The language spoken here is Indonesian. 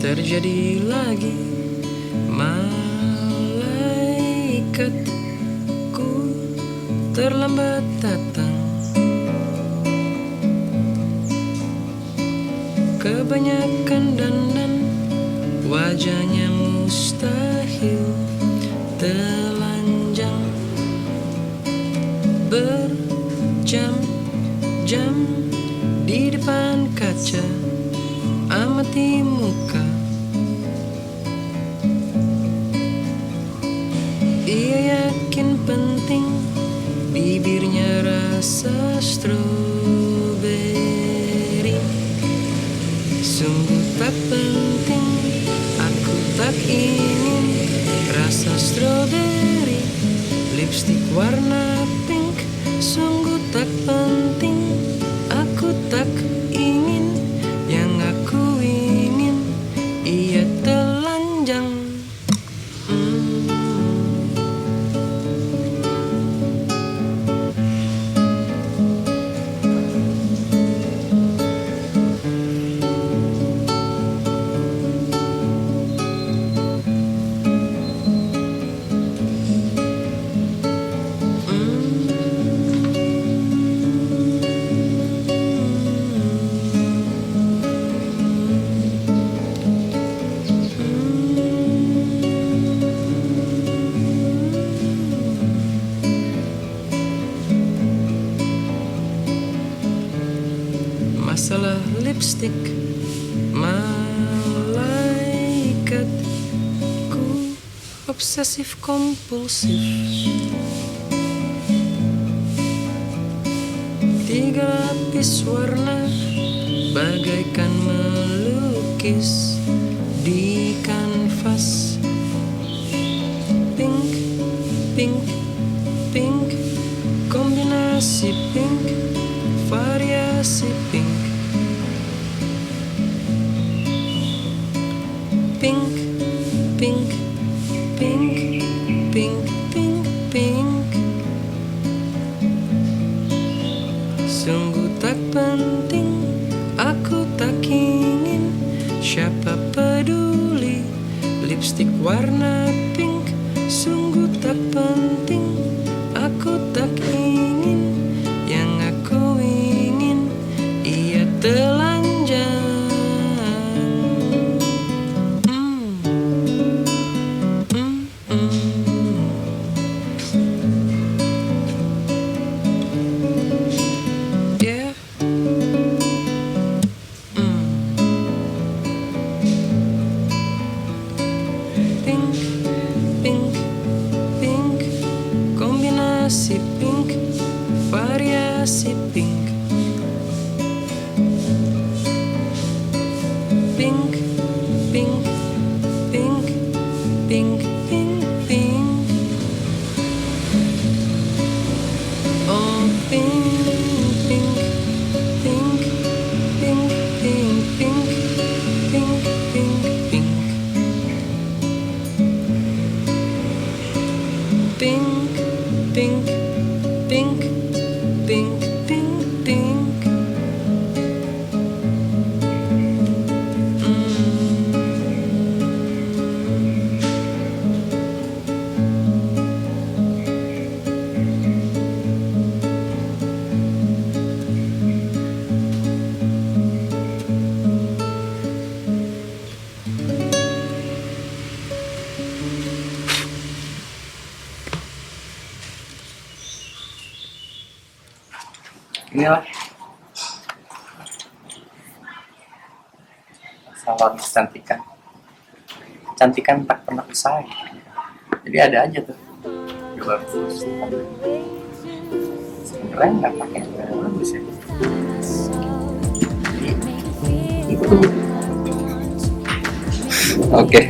terjadi lagi. Malaikatku terlambat datang. Kebanyakan dandan Wajahnya mustahil Telanjang Rasa stroberi Sungguh tak penting Aku tak ingin Rasa stroberi Lipstick warna pink Sungguh tak penting Aku tak lipstick Malaikatku Obsesif kompulsif. Tiga lapis warna Bagaikan melukis Di kanvas. Pink, pink, Pink, pink, pink, pink, pink, pink. Sungguh tak penting Aku tak ingin Siapa peduli. Lipstick warna pink Sungguh tak penting Pink, pink, pink, pink, pink, pink. Inilah masalah kecantikan. Kecantikan tak pernah usai. Jadi ada aja tuh. Bagus sebenarnya nggak pakai? Yang bagus ya. Oke